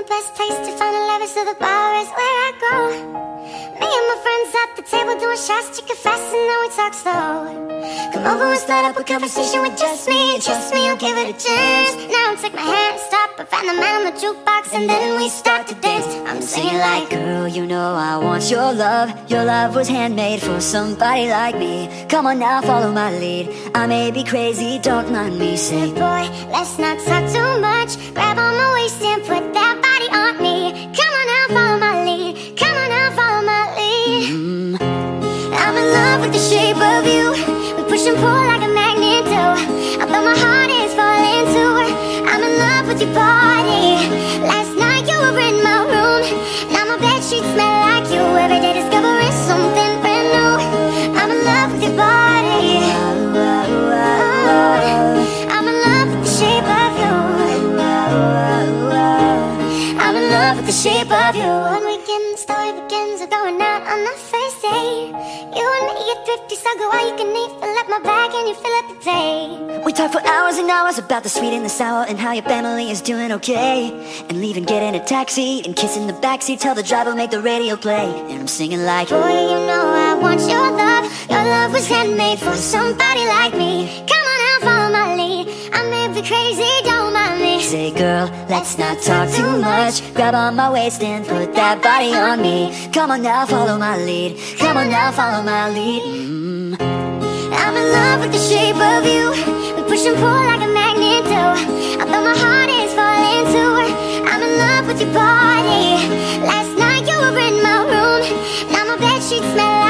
the best place to find a lover, so the bar is where I go. Me and my friends at the table doing shots, chicken fast, and then we talk slow. Come over and start up a conversation with just me. Trust me, I'll give it a chance. Now take my hand, stop, I find the man on the jukebox, and then we start to dance. I'm singing like, Girl, you know I want your love. Your love was handmade for somebody like me. Come on now, follow my lead. I may be crazy, don't mind me. Say, boy, let's not talk too much. Grab on my waist and put that your body. Last night you were in my room. Now my bed sheets smell like you. Every day discovering something brand new. I'm in love with your body. Oh, I'm in love with the shape of you. I'm in love with the shape of you. One weekend, the story begins. We're going out on the first date. You and me get thrifty, so go all you can eat. Fill up my bag and you fill up the day. We talk for hours and hours about the sweet and the sour and how your family is doing okay. And leaving, get in a taxi and kiss in the backseat. Tell the driver make the radio play. And I'm singing like, Boy, you know I want your love. Your love was handmade for somebody like me. Girl, let's not talk too much. Grab on my waist and put that body on me. Come on now, follow my lead. Come on now, follow my lead. Mm. I'm in love with the shape of you. We push and pull like a magnet do. Although my heart is falling too. I'm in love with your body. Last night you were in my room. Now my bed sheets smell like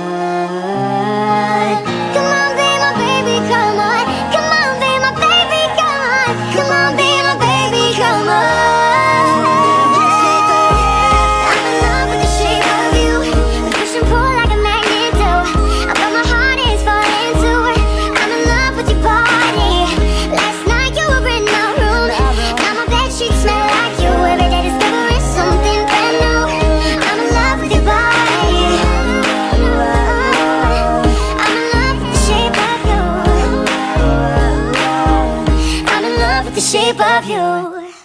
shape of you.